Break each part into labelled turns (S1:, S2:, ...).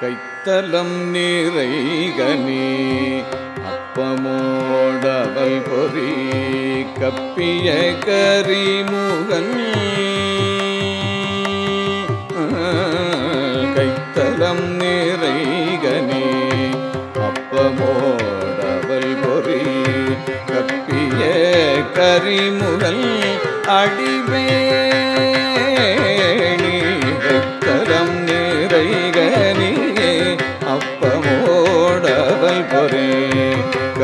S1: கைத்தலம் நிறைகனி அப்பமோடவல் பொறி கப்பிய கரிமுகன் கைத்தலம் நிறைகனி அப்பமோடவல் பொறி கப்பிய கரிமுகன் அடிவே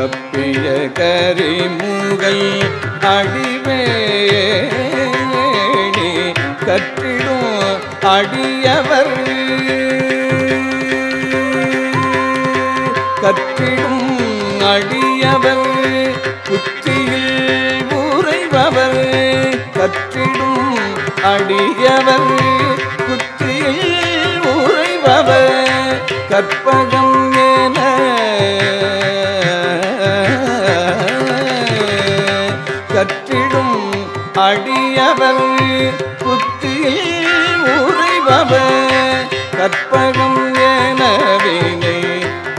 S1: கப்பிய கரிமுகல் அடிவேணி கற்றிடும் அடியவர். கற்றிடும் அடியவர் புத்தியில் உறைபவர். கற்றிடும் அடியவர் புத்தியில் உறைபவர். கற்பக அடியவர் புத்தியில் உறைபவர். கற்பகம் எனவினை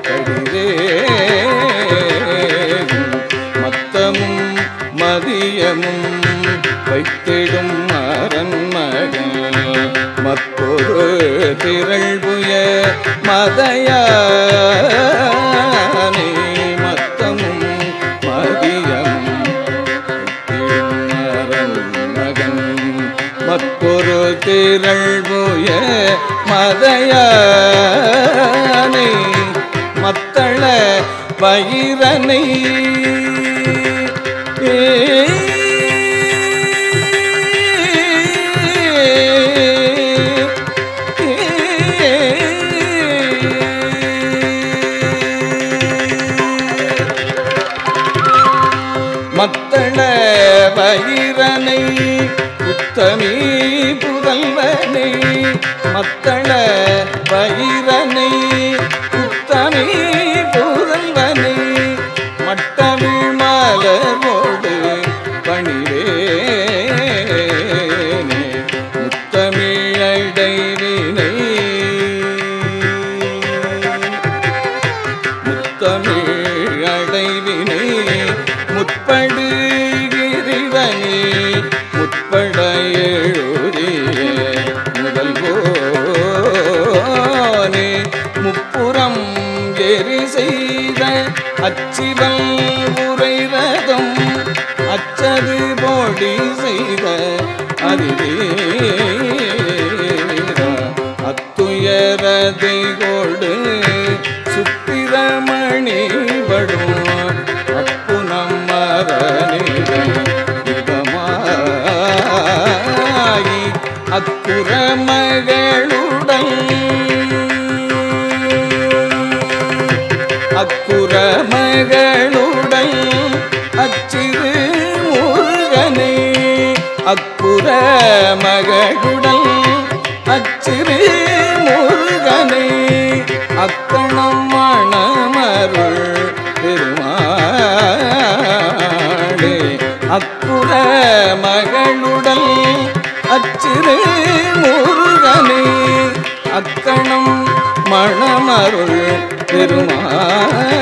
S1: கடிதே மத்தமும் மதியமும் வைத்திடும் அரண்மகன் மற்றொரு திரள்புய மதையார். திரள்புய மதையானை மத்தள பயிரனை மத்தள பயிரனை உத்தமி புதல்வனை. மத்தள பயிரனை உத்தமி புதல்வனை. மட்டமிழ் மலரோடு முற்படு இறைவனே முற்பட எழுதிய முதல்வோனே முப்புறம் எரி செய்த அச்சிவல் உரை அச்சது போடி செய்த அதிதீர அத்துயரதை கொடு சுத்திரமணி படும் அக்குற அக்குரமகளுடன் அச்சிறு முருகனை. அக்குர மகளுடன் அச்சிறு முருகனை. அக்கணம் மணமருள் திருமாடே அக்குர மகளுடன் அச்சிறு மணமருள் பெருமாளே.